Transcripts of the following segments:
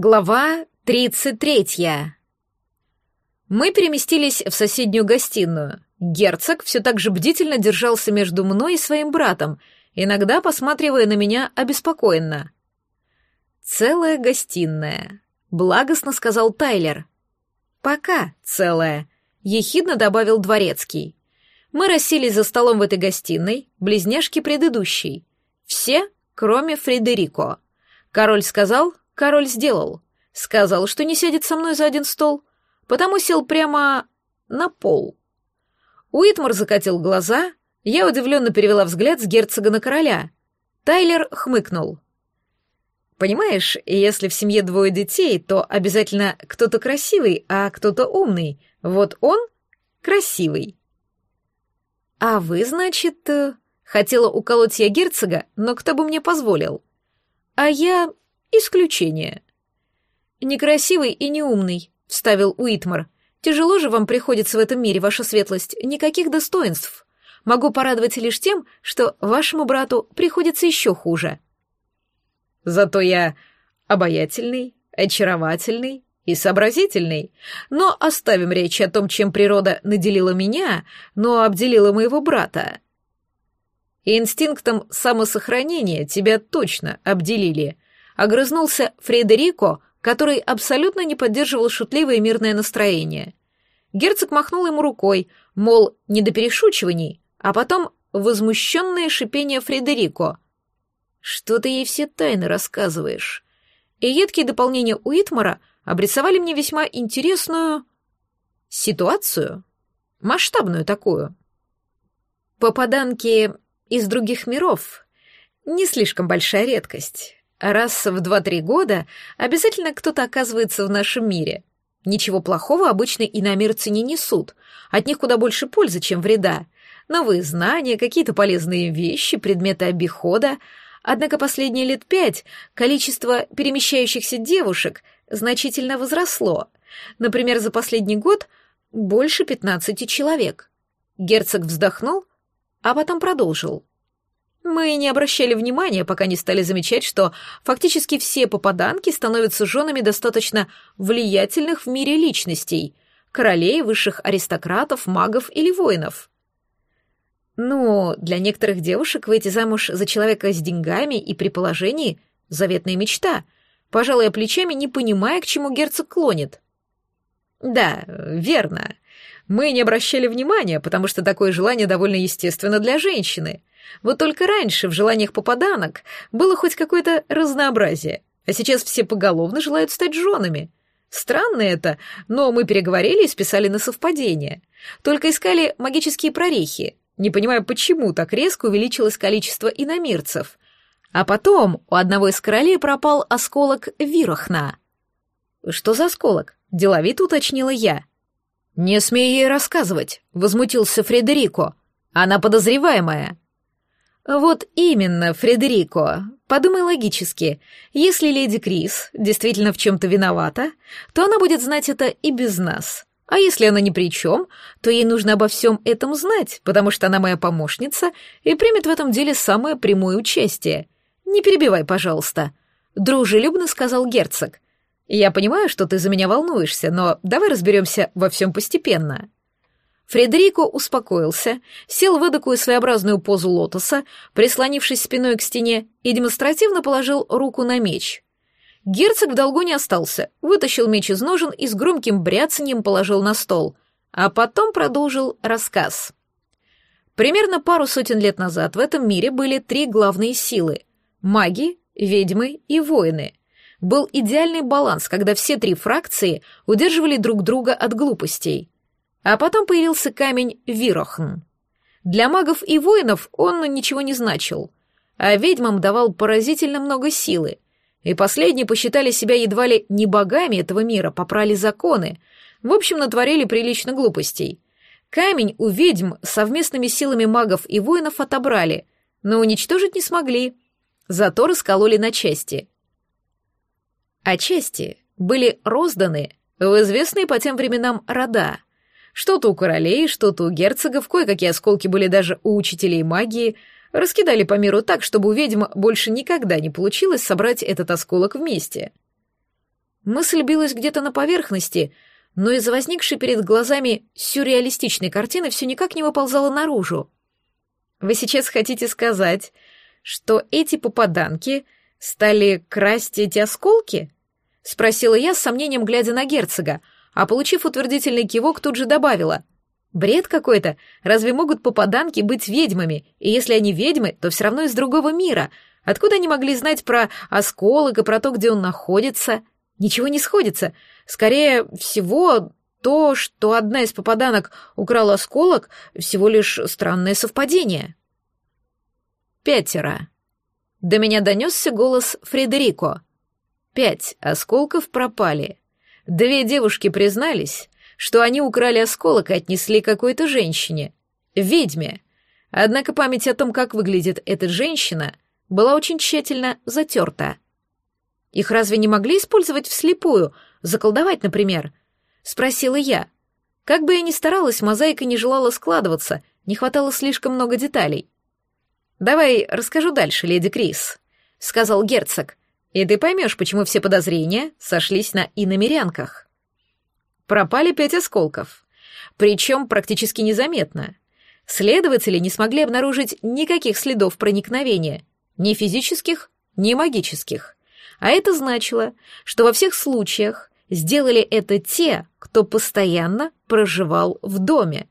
Глава 33. Мы переместились в соседнюю гостиную. Герцог все так же бдительно держался между мной и своим братом, иногда посматривая на меня обеспокоенно. «Целая гостиная», — благостно сказал Тайлер. «Пока целая», — ехидно добавил Дворецкий. Мы расселись за столом в этой гостиной, близняшки предыдущей. Все, кроме Фредерико. Король сказал, Король сделал. Сказал, что не сядет со мной за один стол, потому сел прямо на пол. Уитмар закатил глаза, я удивленно перевела взгляд с герцога на короля. Тайлер хмыкнул. «Понимаешь, если в семье двое детей, то обязательно кто-то красивый, а кто-то умный. Вот он красивый». «А вы, значит...» э, Хотела уколоть я герцога, но кто бы мне позволил? А я Исключение. Некрасивый и неумный, вставил Уитмар. Тяжело же вам приходится в этом мире, ваша светлость, никаких достоинств. Могу порадовать лишь тем, что вашему брату приходится еще хуже. Зато я обаятельный, очаровательный и сообразительный. Но оставим речь о том, чем природа наделила меня, но обделила моего брата. Инстинктом самосохранения тебя точно обделили — огрызнулся Фредерико, который абсолютно не поддерживал шутливое мирное настроение. Герцог махнул ему рукой, мол, не до перешучиваний, а потом возмущенное шипение Фредерико. «Что ты ей все тайны рассказываешь?» И едкие дополнения Уитмара обрисовали мне весьма интересную ситуацию, масштабную такую. Попаданки из других миров — не слишком большая редкость. Раз в два-три года обязательно кто-то оказывается в нашем мире. Ничего плохого обычно иномирцы не несут, от них куда больше пользы, чем вреда. Новые знания, какие-то полезные вещи, предметы обихода. Однако последние лет пять количество перемещающихся девушек значительно возросло. Например, за последний год больше пятнадцати человек. Герцог вздохнул, а потом продолжил. Мы не обращали внимания, пока не стали замечать, что фактически все попаданки становятся женами достаточно влиятельных в мире личностей, королей, высших аристократов, магов или воинов. Ну, для некоторых девушек выйти замуж за человека с деньгами и при положении — заветная мечта, пожалуй, плечами не понимая, к чему герцог клонит. Да, верно. Мы не обращали внимания, потому что такое желание довольно естественно для женщины. Вот только раньше в желаниях попаданок было хоть какое-то разнообразие, а сейчас все поголовно желают стать женами. Странно это, но мы переговорили и списали на совпадение. Только искали магические прорехи, не понимая, почему так резко увеличилось количество иномирцев. А потом у одного из королей пропал осколок Вирохна. «Что за осколок?» — деловито уточнила я. «Не смей ей рассказывать», — возмутился Фредерико. «Она подозреваемая». Вот именно, Фредерико. Подумай логически. Если леди Крис действительно в чем-то виновата, то она будет знать это и без нас. А если она ни при чем, то ей нужно обо всем этом знать, потому что она моя помощница и примет в этом деле самое прямое участие. Не перебивай, пожалуйста. Дружелюбно сказал герцог. Я понимаю, что ты за меня волнуешься, но давай разберемся во всем постепенно. Фредерико успокоился, сел в эдакую своеобразную позу лотоса, прислонившись спиной к стене, и демонстративно положил руку на меч. Герцог в долгу не остался, вытащил меч из ножен и с громким бряцанием положил на стол, а потом продолжил рассказ. Примерно пару сотен лет назад в этом мире были три главные силы — маги, ведьмы и воины. Был идеальный баланс, когда все три фракции удерживали друг друга от глупостей — а потом появился камень Вирохн. Для магов и воинов он ничего не значил, а ведьмам давал поразительно много силы, и последние посчитали себя едва ли не богами этого мира, попрали законы, в общем, натворили прилично глупостей. Камень у ведьм совместными силами магов и воинов отобрали, но уничтожить не смогли, зато раскололи на части. А части были розданы в известные по тем временам рода — что-то у королей, что-то у герцогов, кое-какие осколки были даже у учителей магии. Раскидали по миру так, чтобы у ведьм больше никогда не получилось собрать этот осколок вместе. Мысль билась где-то на поверхности, но из-за возникшей перед глазами сюрреалистичной картины все никак не выползала наружу. Вы сейчас хотите сказать, что эти попаданки стали красть эти осколки? Спросила я с сомнением, глядя на герцога, а, получив утвердительный кивок, тут же добавила. Бред какой-то. Разве могут попаданки быть ведьмами? И если они ведьмы, то все равно из другого мира. Откуда они могли знать про осколок и про то, где он находится? Ничего не сходится. Скорее всего, то, что одна из попаданок украла осколок, всего лишь странное совпадение. Пятеро. До меня донесся голос Фредерико. Пять осколков пропали. Две девушки признались, что они украли осколок и отнесли какой-то женщине, ведьме. Однако память о том, как выглядит эта женщина, была очень тщательно затерта. Их разве не могли использовать вслепую, заколдовать, например? Спросила я. Как бы я ни старалась, мозаика не желала складываться, не хватало слишком много деталей. «Давай расскажу дальше, леди Крис», — сказал герцог, «и ты поймешь, почему все подозрения сошлись на иномерянках». Пропали пять осколков, причем практически незаметно. Следователи не смогли обнаружить никаких следов проникновения, ни физических, ни магических. А это значило, что во всех случаях сделали это те, кто постоянно проживал в доме.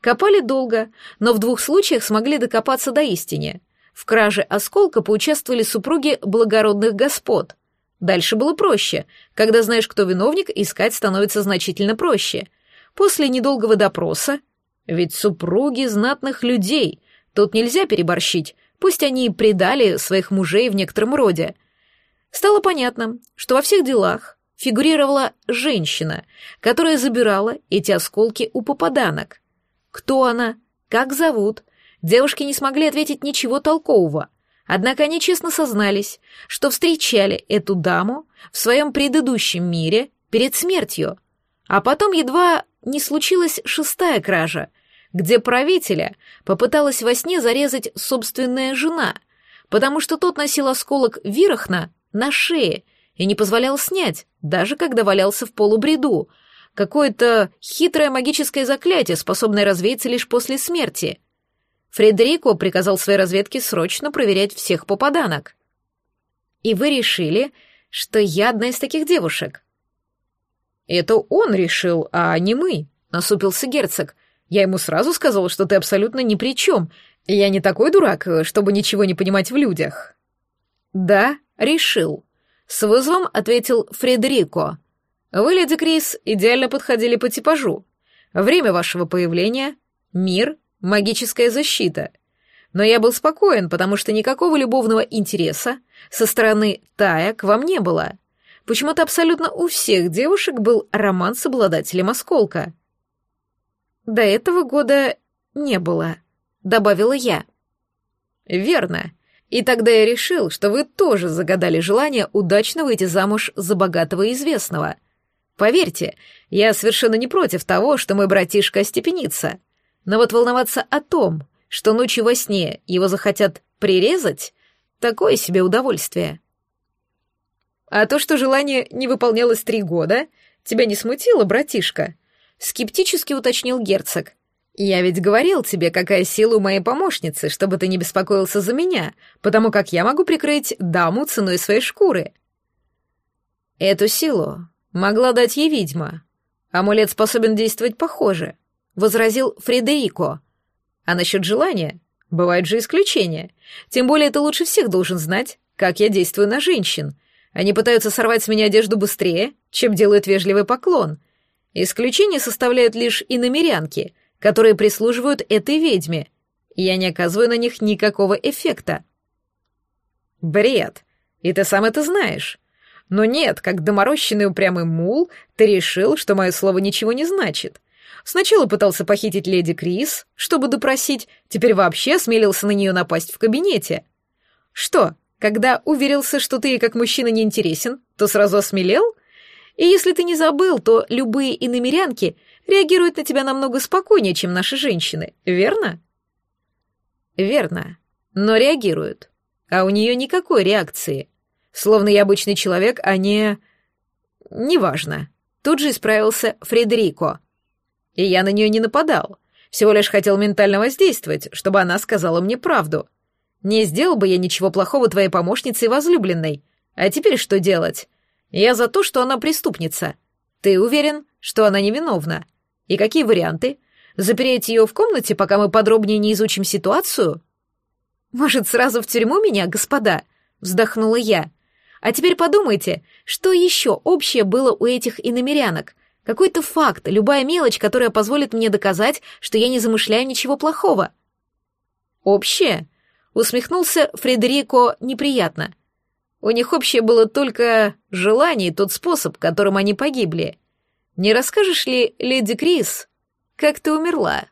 Копали долго, но в двух случаях смогли докопаться до истины. В краже осколка поучаствовали супруги благородных господ. Дальше было проще. Когда знаешь, кто виновник, искать становится значительно проще. После недолгого допроса... Ведь супруги знатных людей. Тут нельзя переборщить. Пусть они и предали своих мужей в некотором роде. Стало понятно, что во всех делах фигурировала женщина, которая забирала эти осколки у попаданок. Кто она? Как зовут? Девушки не смогли ответить ничего толкового. Однако они честно сознались, что встречали эту даму в своем предыдущем мире перед смертью. А потом едва не случилась шестая кража, где правителя попыталась во сне зарезать собственная жена, потому что тот носил осколок Вирахна на шее и не позволял снять, даже когда валялся в полубреду. Какое-то хитрое магическое заклятие, способное развеяться лишь после смерти. Фредерико приказал своей разведке срочно проверять всех попаданок. И вы решили, что я одна из таких девушек? Это он решил, а не мы, насупился герцог. Я ему сразу сказал, что ты абсолютно ни при чем. Я не такой дурак, чтобы ничего не понимать в людях. Да, решил, с вызовом ответил Фредерико. Вы, леди Крис, идеально подходили по типажу. Время вашего появления — мир, магическая защита. Но я был спокоен, потому что никакого любовного интереса со стороны Тая к вам не было. Почему-то абсолютно у всех девушек был роман с обладателем осколка. До этого года не было, добавила я. Верно. И тогда я решил, что вы тоже загадали желание удачно выйти замуж за богатого и известного. Поверьте, я совершенно не против того, что мой братишка остепенится. Но вот волноваться о том, что ночью во сне его захотят прирезать, такое себе удовольствие. А то, что желание не выполнялось три года, тебя не смутило, братишка? Скептически уточнил герцог. «Я ведь говорил тебе, какая сила у моей помощницы, чтобы ты не беспокоился за меня, потому как я могу прикрыть даму ценой своей шкуры». «Эту силу могла дать ей ведьма. Амулет способен действовать похоже», — возразил Фредерико. «А насчет желания? Бывают же исключения. Тем более ты лучше всех должен знать, как я действую на женщин. Они пытаются сорвать с меня одежду быстрее, чем делают вежливый поклон. Исключения составляют лишь иномерянки — которые прислуживают этой ведьме. Я не оказываю на них никакого эффекта. Бред. И ты сам это знаешь. Но нет, как доморощенный упрямый мул, ты решил, что мое слово ничего не значит. Сначала пытался похитить леди Крис, чтобы допросить, теперь вообще осмелился на нее напасть в кабинете. Что, когда уверился, что ты как мужчина не интересен, то сразу осмелел? И если ты не забыл, то любые иномерянки реагируют на тебя намного спокойнее, чем наши женщины, верно? Верно, но реагируют. А у нее никакой реакции. Словно я обычный человек, а не... неважно. Тут же исправился Фредерико. И я на нее не нападал. Всего лишь хотел ментально воздействовать, чтобы она сказала мне правду. Не сделал бы я ничего плохого твоей помощнице и возлюбленной. А теперь что делать? Я за то, что она преступница. Ты уверен, что она невиновна? И какие варианты? Запереть ее в комнате, пока мы подробнее не изучим ситуацию? Может, сразу в тюрьму меня, господа? Вздохнула я. А теперь подумайте, что еще общее было у этих иномерянок? Какой-то факт, любая мелочь, которая позволит мне доказать, что я не замышляю ничего плохого. Общее? Усмехнулся Фредерико неприятно. У них общее было только желание и тот способ, которым они погибли. Не расскажешь ли, леди Крис, как ты умерла?»